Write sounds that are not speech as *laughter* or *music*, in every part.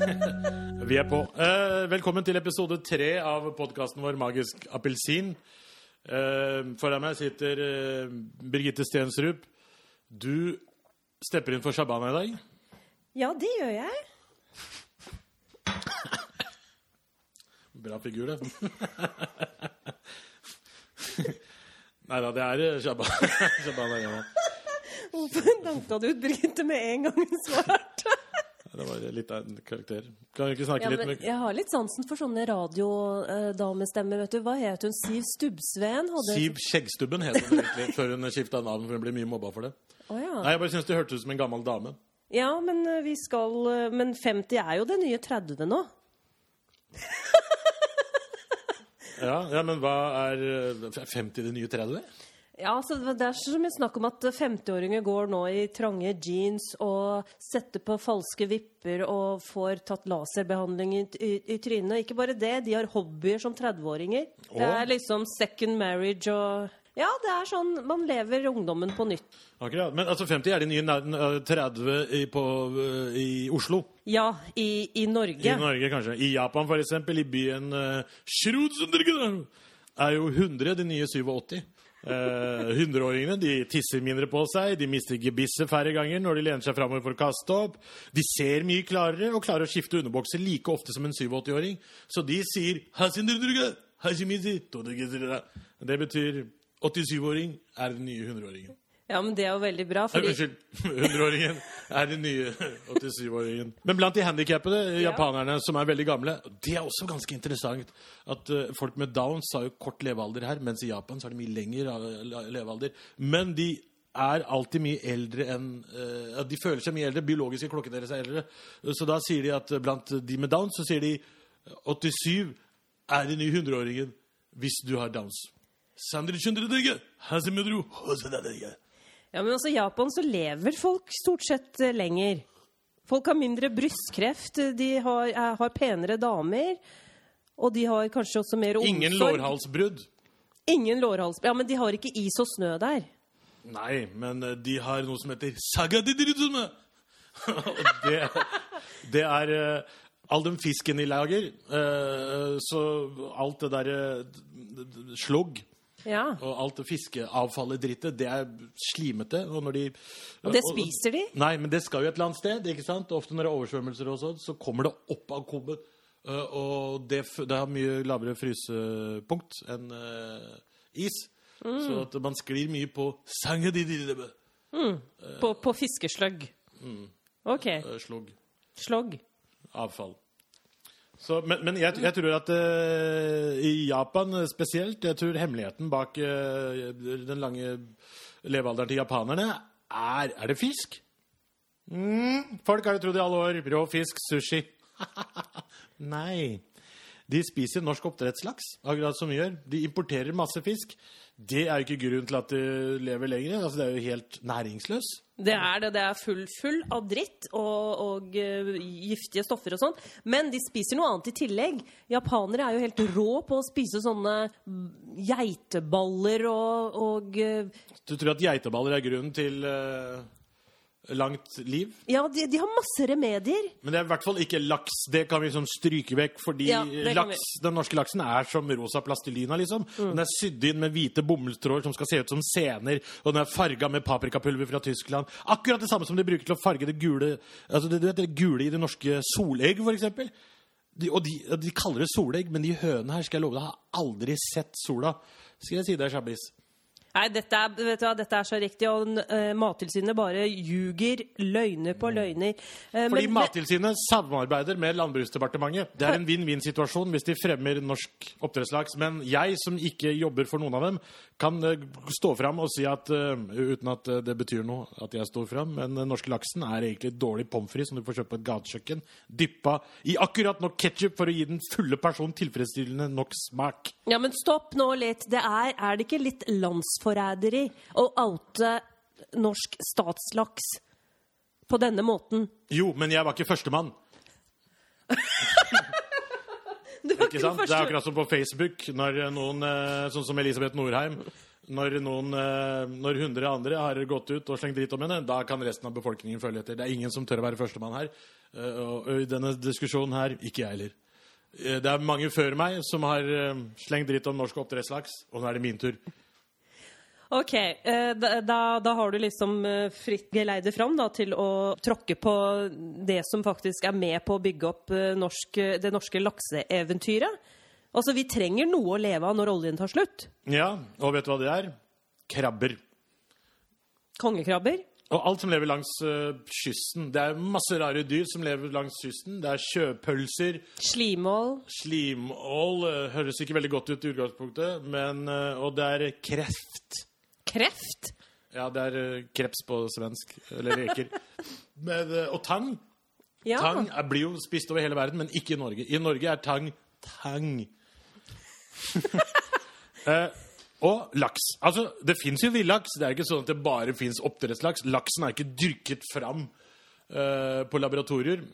*laughs* Vi er på. Eh, velkommen til episode tre av podkasten vår Magisk appelsin. Eh, foran meg sitter eh, Birgitte Stensrup. Du stepper inn for Shabana i dag. Ja, det gjør jeg. *laughs* Bra figur, det. *laughs* Nei da, det er eh, Shabana. Shabana ja. Hvorfor danka du ut Birgitte med en gang hun svarte? Litt av en karakter. Kan vi ikke snakke Ja, litt med jeg har litt sansen for sånne radiodamestemmer. vet du. Hva het hun? Siv Stubbsveen? Hadde... Siv Skjeggstubben het hun egentlig *laughs* før hun skifta navn, for hun ble mye mobba for det. Oh, ja. Nei, Jeg bare syns det hørtes ut som en gammel dame. ja, men eh, vi skal eh, Men 50 er jo det nye 30 nå. Ja, ja men hva er eh, 50 det nye 30? Ja, så Det er så mye snakk om at 50-åringer går nå i trange jeans og setter på falske vipper og får tatt laserbehandling i, i, i trynet. Ikke bare det, de har hobbyer som 30-åringer. Det er liksom second marriage og Ja, det er sånn man lever ungdommen på nytt. Akkurat. Men altså 50 er de nye eh, 30 i, på, eh, i Oslo. Ja, i, i Norge. I Norge, kanskje. I Japan, for eksempel, i byen uh, er jo 100 de nye 87. Eh, 100-åringene de tisser mindre på seg, de mister gebisset færre ganger når de lener seg framover for å kaste opp. De ser mye klarere og klarer å skifte underbokser like ofte som en 87-åring. Så de sier. Det betyr 87-åring er den nye 100-åringen. Ja, men det er jo veldig bra, fordi Unnskyld. 100-åringen er den nye 87-åringen. Men blant de handikappede japanerne som er veldig gamle Det er også ganske interessant at eh, folk med downs har jo kort levealder her, mens i Japan så har de mye lengre eh, levealder. Men de er alltid mye eldre enn uh, De føler seg mye eldre. Biologiske klokken deres er eldre. Så da sier de at blant de med downs så sier de 87 er den nye 100-åringen hvis du har downs. Sandri Chundredege, Hasimudru, Hosedadege. Ja, men også i Japan så lever folk stort sett eh, lenger. Folk har mindre brystkreft, de har, er, har penere damer, og de har kanskje også mer omsorg. Ingen lårhalsbrudd. Ingen lårhalsbrudd. Ja, men de har ikke is og snø der. Nei, men eh, de har noe som heter sagadidirutume. *laughs* Det, det er eh, all den fisken de lager. eh, Så alt det derre slogg Ja. og alt fiskeavfallet drittet, det er slimete. Og når de Og det spiser de? Nei, men det skal jo et eller annet sted. ikke sant? Ofte når det er oversvømmelser og sånn, så kommer det opp av kummen. Eh, og det, det har mye lavere frysepunkt enn eh, is. Mm. Så at man sklir mye på sangedididebe. På, på fiskesløgg. OK. Eh, slogg. Slogg. Avfall. Så, men men jeg, jeg tror at uh, i Japan spesielt Jeg tror hemmeligheten bak uh, den lange levealderen til japanerne er Er det fisk? Mm, folk har jo trodd i alle år rå fisk, sushi. *laughs* Nei. De spiser norsk oppdrettslaks, akkurat som vi gjør. De importerer masse fisk. Det er jo ikke grunnen til at du lever lenger. Altså, det er jo helt næringsløs. Det er det. Det er full, full av dritt og, og uh, giftige stoffer og sånn. Men de spiser noe annet i tillegg. Japanere er jo helt rå på å spise sånne geiteballer og, og uh... Du tror at geiteballer er grunnen til eh, langt liv? Ja, de, de har masse remedier. Men det er i hvert fall ikke laks. Det kan vi liksom stryke vekk, fordi Ja, laks, den norske laksen er som rosa plastelina, liksom. Den er sydd inn med hvite bomullstråder som skal se ut som sener, og den er farga med paprikapulver fra Tyskland. Akkurat det samme som de bruker til å farge det gule altså det, du vet, det gule i det norske solegg, for eksempel. De, og de, de kaller det solegg, men de hønene her, skal jeg love deg, har aldri sett sola. Skal jeg si deg, Shabis. Nei, dette er, vet du dette er så riktig, og uh, Mattilsynet bare ljuger løgner på løgner. Uh, Fordi men- Mattilsynet samarbeider med Landbruksdepartementet. Det er en vinn-vinn-situasjon hvis de fremmer norsk oppdrettslaks. Men jeg, som ikke jobber for noen av dem, kan uh, stå fram og si at uten at det betyr noe at jeg står fram, men den norske laksen er egentlig dårlig pommes frites som du får kjøpt på et gatekjøkken, dyppa i akkurat nok ketsjup for å gi den fulle personen tilfredsstillende nok smak. Ja, men stopp nå litt. Det er, er det ikke litt landsforræderi å oute norsk statslaks på denne måten? Jo, men jeg var ikke førstemann. *laughs* Var Ikke sant? Det er akkurat som på Facebook, når noen, eh, sånn som Elisabeth Norheim Når, noen, eh, når 100 andre har gått ut og slengt dritt om henne, da kan resten av befolkningen følge etter. Det er ingen som tør å være førstemann her. Eh, og, i denne diskusjonen her, ikke jeg heller. Det er mange før meg som har slengt dritt om norsk oppdrettslaks, og nå er det min tur. Ok, eh, da, da, har du liksom eh, fritt geleide fram da, til å tråkke på det som faktisk er med på å bygge opp eh, norsk, det norske lakseeventyret. Altså, vi trenger noe å leve av når oljen tar slutt. Ja, og vet du hva det er? Krabber. Kongekrabber. Og alt som lever langs uh, kysten. Det er masse rare dyr som lever langs kysten. Det er sjøpølser, Slimål. slimål uh, Høres ikke veldig godt ut i utgangspunktet, men uh, Og det er kreft. Kreft. Ja, det er eh, kreps på svensk. Eller reker. *laughs* Men, eh, og tang. Ja. Tang er, blir jo spist over hele verden, men ikke i Norge. I Norge er tang tang. *laughs* eh, og laks. Altså, det fins jo villaks. Det er ikke sånn at det bare fins oppdrettslaks. Laksen er ikke dyrket fram eh, på laboratorier.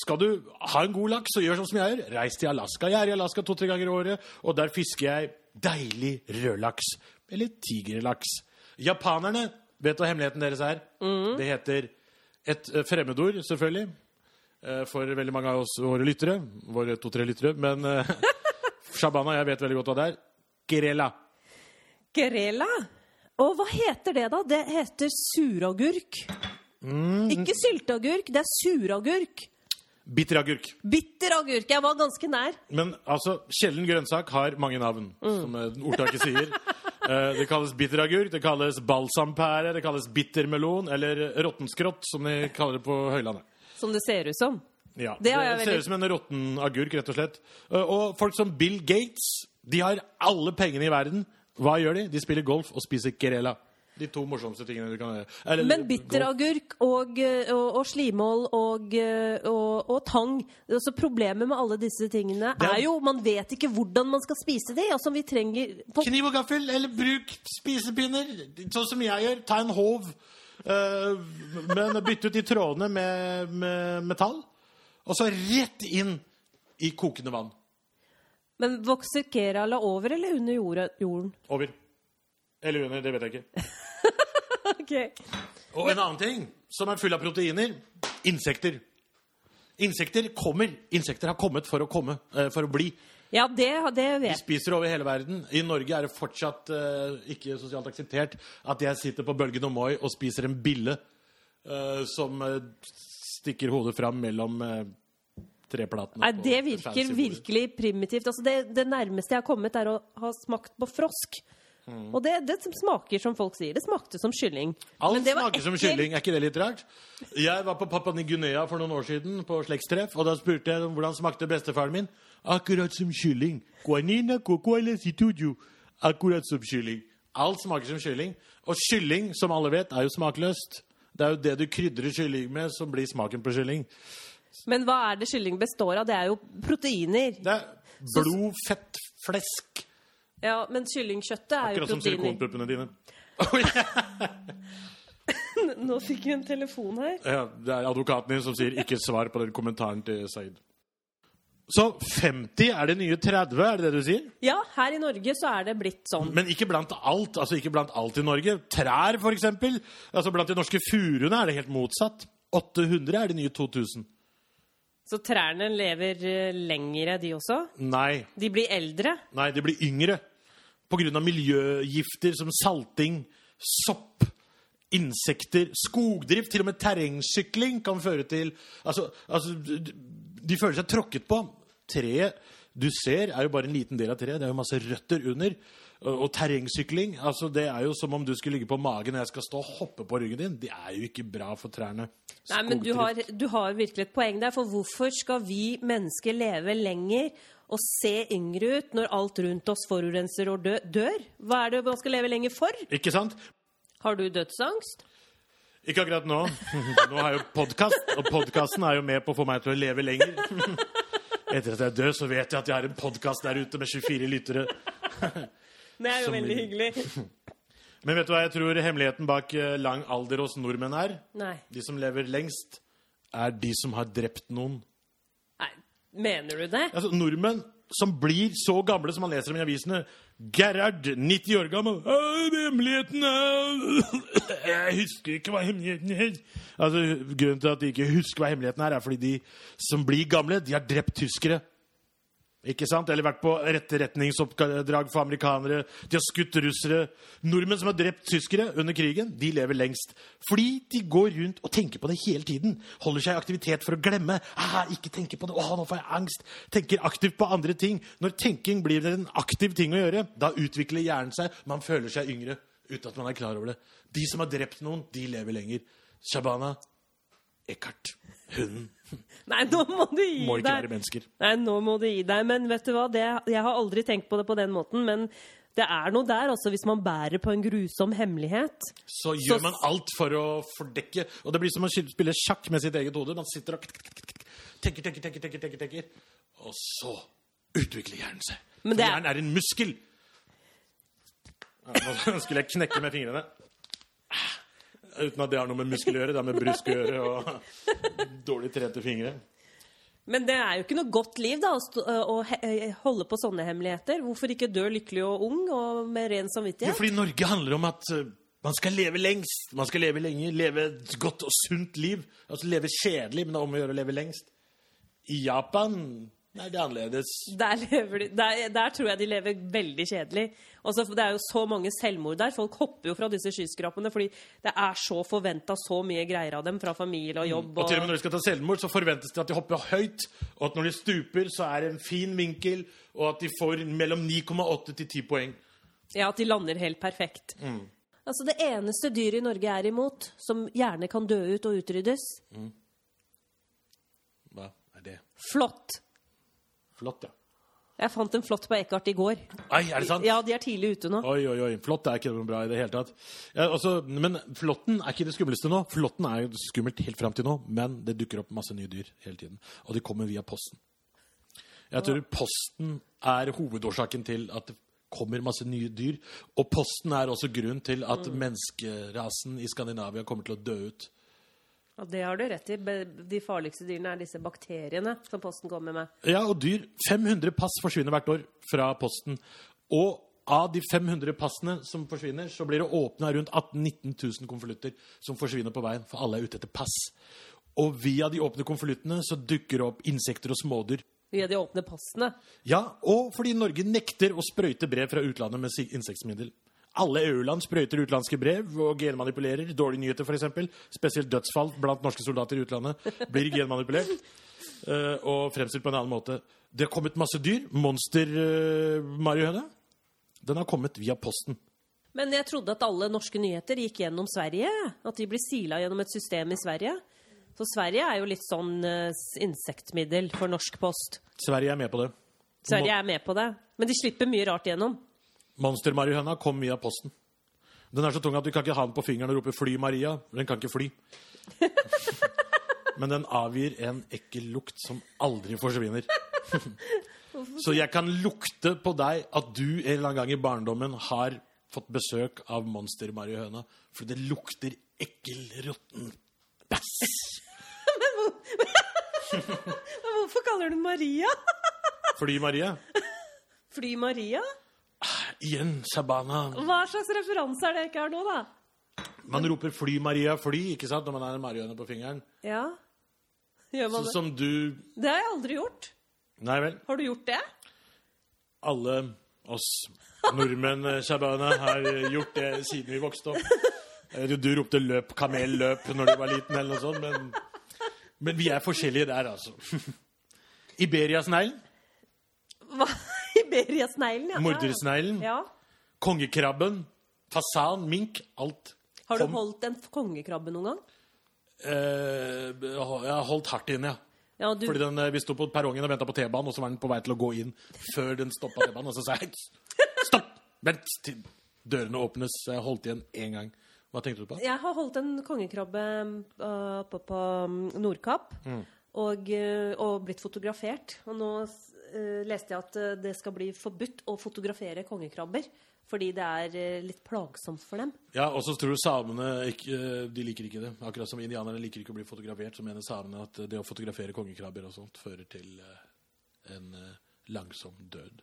Skal du ha en god laks, så gjør sånn som jeg gjør. Reis til Alaska. Jeg er i Alaska to-tre ganger i året, og der fisker jeg deilig rødlaks. Eller tigerlaks. Japanerne, vet hva hemmeligheten deres er? Det heter et eh, fremmedord, selvfølgelig, eh, for veldig mange av oss våre lyttere. Våre to-tre lyttere. Men eh, *laughs* Shabana jeg vet veldig godt hva det er. Gerela. Grela? Og hva heter det, da? Det heter suragurk. Ikke sylteagurk, det er suragurk. Bitteragurk. Bitteragurk. Jeg var ganske nær. Men altså, sjelden grønnsak har mange navn, som eh, ordtaket sier. *laughs* Eh, det kalles bitteragurk, det kalles balsampære, det kalles bittermelon, eller råttenskrott, som de kaller det på Høylandet. Som det ser ut som. Ja, Det det ser ut som en råtten agurk, rett og slett. Eh, Og folk som Bill Gates, de har alle pengene i verden. Hva gjør de? De spiller golf og spiser Gerela. De to morsomste tingene du kan gjøre. Eller, Men bitteragurk og, eh, og, og slimål og, eh, og, og tang altså Problemet med alle disse tingene er- er jo man vet ikke hvordan man skal spise det. Altså, vi trenger Kniv og gaffel, eller bruk spisepinner. Sånn som jeg gjør. Ta en håv. eh, men bytte ut de trådene med, med metall. Og så rett inn i kokende vann. Men vokser Kerala over eller under jorden? Over. Eller under, det vet jeg ikke. *laughs* Ok. Og en annen ting som er full av proteiner insekter. Insekter kommer. Insekter har kommet for å komme, eh, for å bli. Ja, det, det De vet jeg. spiser over hele verden. I Norge er det fortsatt uh, ikke sosialt akseptert at jeg sitter på Bølgen og Moi og spiser en bille uh, som uh, stikker hodet fram mellom treplatene. Nei, det virker virkelig primitivt. Altså, det, det nærmeste jeg har kommet, er å ha smakt på frosk. Mm. Og det, det smaker som folk sier. Det smakte som kylling. Alt smaker som ekkelt. kylling. Er ikke det litt rart? Jeg var på Papua Ny-Guinea for noen år siden på slektstreff, og da spurte jeg hvordan smakte bestefaren min. Akkurat som kylling. Guanina. Akkurat som kylling. Alt smaker som kylling. Og kylling, som alle vet, er jo smakløst. Det er jo det du krydrer kylling med, som blir smaken på kylling. Men hva er det kylling består av? Det er jo proteiner. Det er blod, fett, flesk. Ja, Men kyllingkjøttet er jo Akkurat som silikonpuppene dine. Oi, *laughs* Nå fikk vi en telefon her. Ja, det er advokaten din som sier 'ikke svar på den kommentaren til Said'. Så 50 er det nye 30, er det det du sier? Ja, her i Norge så er det blitt sånn. Men ikke blant alt. altså ikke blant alt i Norge. Trær, for eksempel. Altså Blant de norske furuene er det helt motsatt. 800 er det nye 2000. Så trærne lever eh, lengre, de også? Nei, De blir eldre? nei, de blir yngre. Av miljøgifter som salting, sopp, insekter, skogdrift. Til og med terrengsykling kan føre til Altså, altså de føler seg tråkket på. Treet du ser, er jo bare en liten del av treet. Det er jo masse røtter under. Og, terrengsykling altså Det er jo som om du skulle ligge på magen og jeg skal stå og hoppe på ryggen din. Det er jo ikke bra for trærne. Nei, men du har, du har virkelig et poeng der. For hvorfor skal vi mennesker leve lenger og se yngre ut når alt rundt oss forurenser og dør? Hva er det man skal leve lenger for? Ikke sant? Har du dødsangst? Ikke akkurat nå. *laughs* Nå har jeg jo podkast, og podkasten er jo med på å få meg til å leve lenger. *laughs* Etter at jeg død, så vet jeg at jeg har en podkast der ute med 24 lyttere. *laughs* Det er jo Som veldig hyggelig. Men vet du hva jeg tror hemmeligheten bak eh, lang alder hos nordmenn er? Nei. De som lever lengst, er de som har drept noen. Mener du det? Altså, Nordmenn som blir så gamle som man leser om i avisene. Gerhard, 90 år gammel. «Å, Hemmeligheten er Jeg husker ikke hva hemmeligheten er. Altså, Grunnen til at de ikke husker hva hemmeligheten er, er fordi de som blir gamle, de har drept tyskere. Ikke sant? Eller vært på retterretningsoppdrag for amerikanere. De har skutt russere. Nordmenn som har drept tyskere under krigen, de lever lengst. Fordi de går rundt og tenker på det hele tiden. Holder seg i aktivitet for å glemme. Ah, ikke tenke på det. Åh, nå får jeg angst. Tenker aktivt på andre ting. Når tenking blir en aktiv ting å gjøre, da utvikler hjernen seg. Man føler seg yngre uten at man er klar over det. De som har drept noen, de lever lenger. Shabana, Eckhart, hunden *laughs* Nei, nå må du gi deg. må ikke være mennesker. Nei, nå må du gi deg. Men vet du hva, det, jeg har aldri tenkt på det på den måten. Men det er noe der, altså, hvis man bærer på en grusom hemmelighet. så gjør man alt for å fordekke. Og det blir som å spille sjakk med sitt eget hode. Man sitter og tenker, tenker, tenker, tenker, tenker, tenker. Og så utvikler hjernen seg. Men For er- hjernen er en muskel. Nå *laughs* skulle jeg knekke med fingrene. Uten at det har noe med muskel å gjøre. Det er med brysk å gjøre og *laughs* dårlig trente fingre. Men det er jo ikke noe godt liv da, å, eh, holde på sånne hemmeligheter. Hvorfor ikke dø lykkelig og ung og med ren Jo, samvittighet? fordi Norge handler om at uh, man skal leve lengst. Man skal leve lenge, leve et godt og sunt liv. Altså leve kjedelig, men det er om å gjøre å leve lengst. I Japan Nei, det er annerledes. Der, lever de, der, der tror jeg de lever veldig kjedelig. Også, det er jo så mange selvmord der. Folk hopper jo fra disse skyskrapene fordi det er så forventa så mye greier av dem fra familie og jobb. Og til og med når de skal ta selvmord, så forventes det at de hopper høyt. Og at når de stuper, så er det en fin vinkel, og at de får mellom 9,8 til 10 poeng. Ja, at de lander helt perfekt. Mm. Altså Det eneste dyret i Norge er imot, som gjerne kan dø ut og utryddes Hva er det? flått. Flott, ja. Jeg fant en flott på Eckhart i går. Oi, er det sant? Ja, de er tidlig ute nå. Oi, oi, oi. Flått er ikke noe bra i det hele tatt. Ja, altså, men flåtten er ikke det skumleste nå. Flåtten er skummelt helt fram til nå, men det dukker opp masse nye dyr hele tiden. Og de kommer via posten. Jeg tror posten er hovedårsaken til at det kommer masse nye dyr. Og posten er også grunnen til at menneskerasen i Skandinavia kommer til å dø ut. Ja, Det har du rett i. De farligste dyrene er disse bakteriene som posten kommer med. Ja, og dyr. 500 pass forsvinner hvert år fra posten. Og av de 500 passene som forsvinner, så blir det åpna rundt 18 000-19 000 konvolutter som forsvinner på veien, for alle er ute etter pass. Og via de åpne konvoluttene så dukker det opp insekter og smådyr. Via de åpne passene. Ja, og fordi Norge nekter å sprøyte brev fra utlandet med insektmiddel. Alle EU-land sprøyter utenlandske brev og genmanipulerer. Dårlige nyheter, f.eks. Spesielt dødsfall blant norske soldater i utlandet blir genmanipulert uh, *laughs* og fremstilt på en annen måte. Det har kommet masse dyr. Monster-marihøne. Den har kommet via posten. Men jeg trodde at alle norske nyheter gikk gjennom Sverige. At de blir sila gjennom et system i Sverige. Så Sverige er jo litt sånn uh, insektmiddel for norsk post. Sverige er med på det. Sverige er med på det. Men de slipper mye rart gjennom. Monster-marihøna kom via posten. Den er så tung at du kan ikke ha den på fingeren og rope 'Fly, Maria'. Den kan ikke fly. *laughs* Men den avgir en ekkel lukt som aldri forsvinner. *laughs* Så jeg kan lukte på deg at du en eller annen gang i barndommen har fått besøk av monster-marihøna. For det lukter ekkel, råtten bæsj. *laughs* Men hvorfor kaller du den Maria? Fly, Maria. Fly Maria? Igjen, Shabana. Hva slags referanse er det ikke her nå, da? Man roper 'Fly, Maria, fly' ikke sant, når man har en marihøne på fingeren. Ja. Gjør man Så det? som du Det har jeg aldri gjort. Nei vel. Har du gjort det? alle oss nordmenn eh, Shabana, har eh, gjort det siden vi vokste opp. Jo, Du ropte 'løp, kamel, løp' når du var liten, eller noe sånt, men, men vi er forskjellige der, altså. *laughs* Iberiasneglen, Hva? *laughs* Iberiasneglen, ja. mordersneglen, Ja. kongekrabben, fasan, mink, alt. Har du kom. holdt en kongekrabbe noen gang? Eh, jeg har holdt hardt inn, ja. Ja, du... Fordi den, eh, Vi sto på perrongen og venta på T-banen, og så var den på vei til å gå inn før den stoppa T-banen. Og så sa jeg stopp! Vent til dørene åpnes. Jeg holdt igjen én gang. Hva tenkte du på? Jeg har holdt en kongekrabbe uh, på, på Nordkapp. Nordkapp. Og, uh, og blitt fotografert. Og nå leste jeg at uh, det skal bli forbudt å fotografere kongekrabber. Fordi det er uh, litt plagsomt for dem. Ja, Og så tror du samene ikke, eh, de liker ikke det. Akkurat som indianerne liker ikke å bli fotografert, så mener samene at det å fotografere kongekrabber og sånt fører til eh, en eh, langsom død.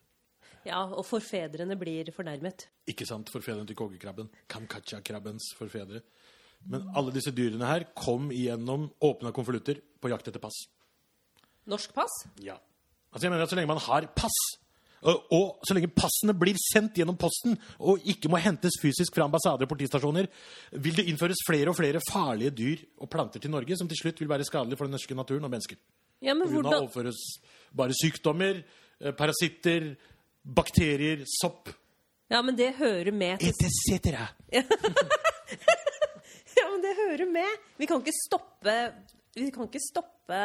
Ja, og forfedrene blir fornærmet. Ikke sant? Forfedrene til kongekrabben. Kamkacha-krabbens forfedre. Men alle disse dyrene her kom igjennom åpna konvolutter på jakt etter pass. Norsk pass? Ja. Altså jeg mener at Så lenge man har pass, og, og så lenge passene blir sendt gjennom posten og ikke må hentes fysisk fra ambassader og politistasjoner, vil det innføres flere og flere farlige dyr og planter til Norge som til slutt vil være skadelige for den norske naturen og mennesker. Ja, men hvordan... hvordan overføres bare sykdommer, eh, parasitter, bakterier, sopp Ja, men det hører med til etc. *laughs* Ja, men det hører med. Vi kan ikke stoppe Vi kan ikke stoppe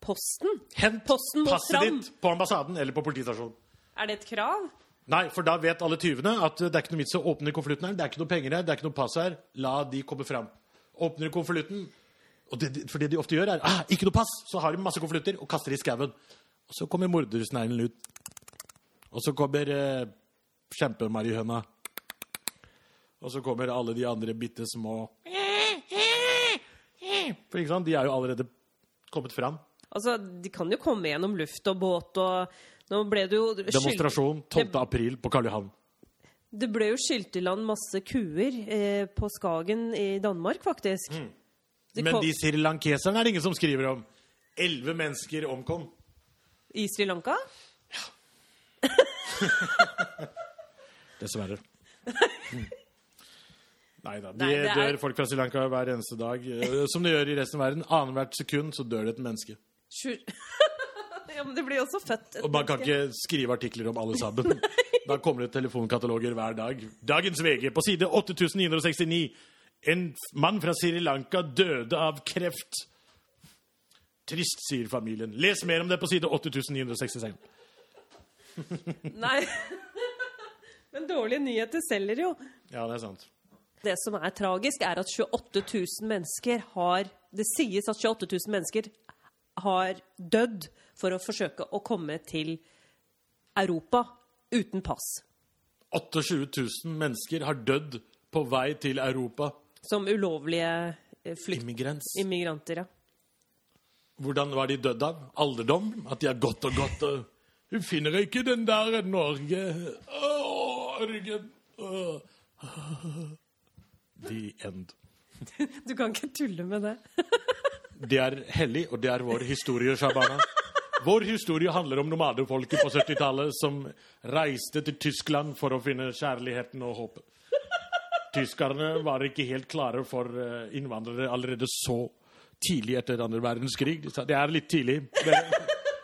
posten. Hent Posten passet fram. ditt på ambassaden eller på politistasjonen. Er det et krav? Nei, for da vet alle tyvene at det er ikke noe vits å åpne konvolutten her. Det er ikke noe penger her, det er ikke noe pass her. La de komme fram. Åpner konvolutten, og det, for det de ofte gjør, er ah, ikke noe pass. Så har de masse konvolutter og kaster det i skauen. Og så kommer mordersneglen ut. Og så kommer eh, kjempemarihøna. Og så kommer alle de andre bitte små For ikke sant, de er jo allerede kommet fram. Altså, De kan jo komme gjennom luft og båt og Nå ble det jo Demonstrasjon 12. april på Karl Johan. Det ble jo skylt i land masse kuer eh, på Skagen i Danmark, faktisk. Det Men kom- de srilankeserne er det ingen som skriver om. Elleve mennesker omkom. I Sri Lanka? Ja. *laughs* Dessverre. Nei da. De Nei, er- dør folk fra Sri Lanka hver eneste dag. eh, Som de gjør i resten av verden. Annethvert sekund så dør det et menneske. *laughs* Ja, men det blir jo også født Og man kan ikke skrive artikler om alle sammen. *laughs* Da kommer det telefonkataloger hver dag. Dagens VG på side 8969. En mann fra Sri Lanka døde av kreft. Trist, sier familien. Les mer om det på side 8966. *laughs* Nei. Men dårlige nyheter selger jo. Ja, det er sant. Det som er tragisk, er at 28 000 mennesker har Det sies at 28 000 mennesker har dødd for å forsøke å komme til Europa uten pass. 28 000 mennesker har dødd på vei til Europa. Som ulovlige eh. Immigrants. Immigranter, ja. Hvordan var de dødd av? Alderdom? At de har gått og gått og Hun finner ikke den der Norge. Åh, ryggen. Åh. The end. *laughs* Du kan ikke tulle med det. *laughs* Det er hellig, og det er vår historie, Shabana. Vår historie handler om nomadefolket på 70-tallet som reiste til Tyskland for å finne kjærligheten og håpet. Tyskerne var ikke helt klare for eh, innvandrere allerede så tidlig etter andre verdenskrig. De sa det er litt tidlig. men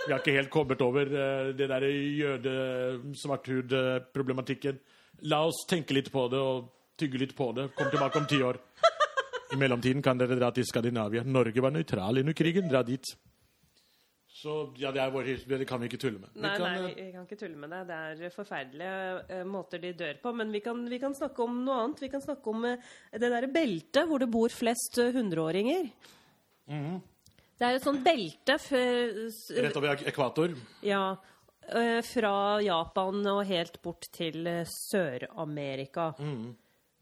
Vi har ikke helt kommet over eh, det der jøde-svarthud-problematikken. La oss tenke litt på det og tygge litt på det. Kom tilbake om ti år. I mellomtiden kan dere dra til Skandinavia. Norge var nøytral under krigen. Dra dit. Så ja, det er vår historie. Det kan vi ikke tulle med. Vi Nei, kan, nei, eh, vi kan ikke tulle med det. Det er forferdelige eh, måter de dør på. Men vi kan, vi kan snakke om noe annet. Vi kan snakke om eh, det derre beltet hvor det bor flest eh, hundreåringer. Mhm. Det er et sånt belte Rett over ekvator. ja, eh, fra Japan og helt bort til eh, Sør-Amerika Mhm.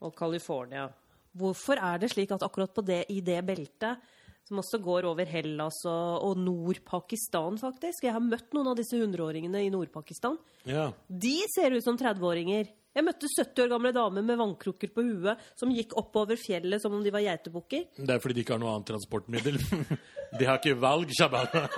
og California. Hvorfor er det slik at akkurat på det, i det beltet, som også går over Hellas og, og Nord-Pakistan, faktisk Jeg har møtt noen av disse hundreåringene i Nord-Pakistan. Ja. De ser ut som 30-åringer. Jeg møtte 70 år gamle damer med vannkrukker på huet som gikk oppover fjellet som om de var geitebukker. Det er fordi de ikke har noe annet transportmiddel. *laughs* De har ikke valg, Shabana. *laughs*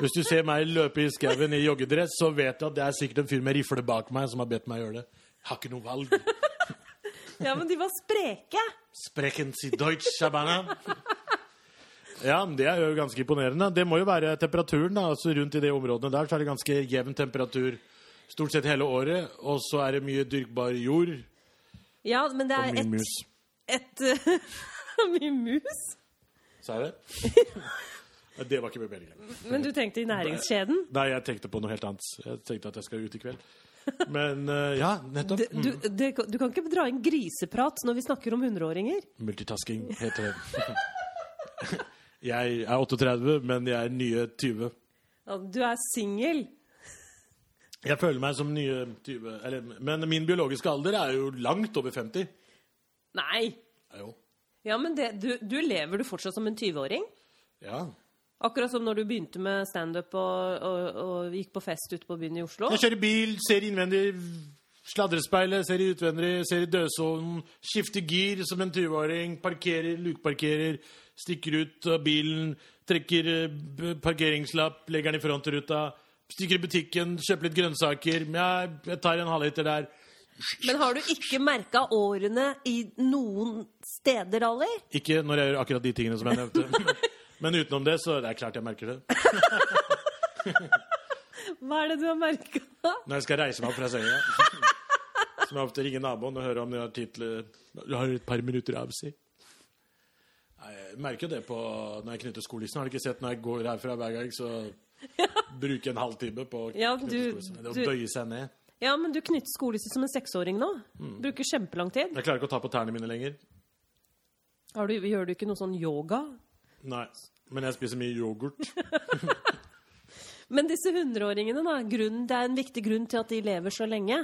Hvis du ser meg løpe i skauen i joggedress, så vet du at det er sikkert en fyr med rifle bak meg som har bedt meg gjøre det. Jeg har ikke noe valg. Ja, men de var spreke! Spreken si Deutsch, Shabana. Ja, men det er jo ganske imponerende. Det må jo være temperaturen, da. Altså rundt i de områdene der så er det ganske jevn temperatur stort sett hele året. Og så er det mye dyrkbar jord Ja, men det og er mye et, mus. et *laughs* Mye mus? Sa jeg det? *laughs* Det var ikke meningen. Men du tenkte i næringskjeden? Nei, jeg tenkte på noe helt annet. Jeg tenkte at jeg skal ut i kveld. *laughs* Men eh, ja, nettopp. Mm. du, du, du kan ikke dra inn griseprat når vi snakker om hundreåringer. Multitasking heter det. *laughs* Jeg er 38, men jeg er nye 20. Ja, Du er singel. Jeg føler meg som nye 20. Eller, men min biologiske alder er jo langt over 50. Nei. Ja, jo. Ja, men det, du, du lever du fortsatt som en 20-åring? Ja. Akkurat som når du begynte med standup og, og, og gikk på fest ute på byen i Oslo. Jeg kjører bil, ser innvendig sladrespeilet, ser utvendig, ser i dødsovnen, skifter gir som en 20-åring, parkerer, lukeparkerer, stikker ut av bilen, trekker eh, parkeringslapp, legger den i frontruta, stikker i butikken, kjøper litt grønnsaker, ja, jeg tar en halvliter der. Men har du ikke merka årene i noen steder, Ali? Ikke når jeg gjør akkurat de tingene som jeg nevnte. *laughs* Men utenom det, så det er klart jeg merker det. *laughs* Hva er det du har merka? Når jeg skal reise meg opp fra senga. *laughs* Som jeg ofte ringer naboen og hører om de har titler Du har et par minutter av, si. Jeg merker det på når jeg knytter skolissen. Har du ikke sett når jeg går herfra hver gang, så *laughs* bruker jeg en halvtime på å Ja, knytte du- skolissen. Det du- å bøye seg ned. Ja, men du knytter skolisse som en seksåring nå. Bruker kjempelang tid. Jeg klarer ikke å ta på tærne mine lenger. Har du, gjør du ikke noe sånn yoga? Nei. Men jeg spiser mye yoghurt. *laughs* *laughs* Men disse hundreåringene, da. Grunnen, det er en viktig grunn til at de lever så lenge.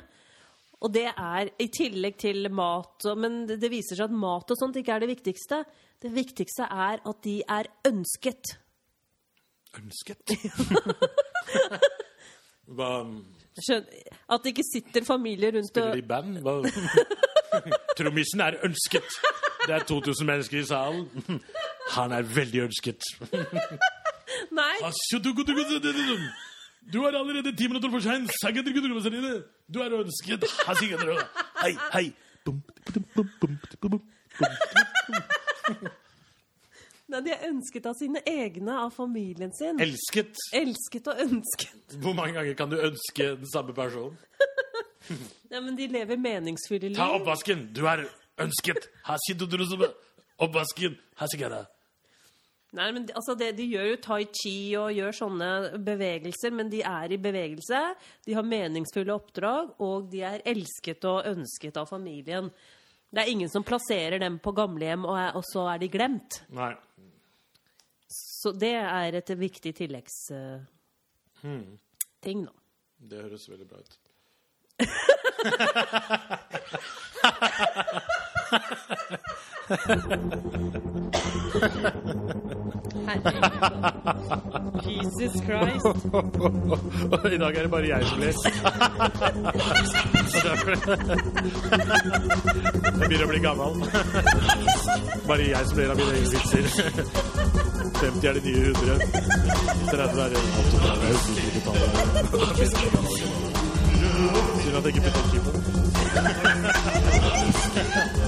Og det er i tillegg til mat Men det, viser seg at mat og sånt ikke er det viktigste. Det viktigste er at de er ønsket. Ønsket. *laughs* Hva Skjønner, at det ikke sitter familier rundt Spiller og de i band? Hva? Trommisen er ønsket. Det er 2000 mennesker i salen. *laughs* Han er veldig ønsket. *laughs* Nei! Du er allerede ti minutter for sein. Du er ønsket. *laughs* Hei, hei. Nei, de er ønsket av sine egne, av familien sin. Elsket. Elsket og ønsket. Hvor mange ganger kan du ønske den samme personen? Ja, men de lever meningsfulle liv. Ta oppvasken. Du er ønsket. Oppvasken. Nei, men altså det, De gjør jo tai chi og gjør sånne bevegelser, men de er i bevegelse. De har meningsfulle oppdrag, og de er elsket og ønsket av familien. Det er ingen som plasserer dem på gamlehjem, og, er, og så er de glemt. Nei. Så det er et viktig tilleggsting, uh, da. Det høres veldig bra ut. *laughs* *laughs* Jesus Christ. *laughs* I dag er det bare jeg som ler. Jeg begynner å bli gammel. Bare jeg som ler av mine egne vitser. 50 er det nye 100. 30 er det 38. Jeg husker ikke tallet. Synd at jeg ikke begynte å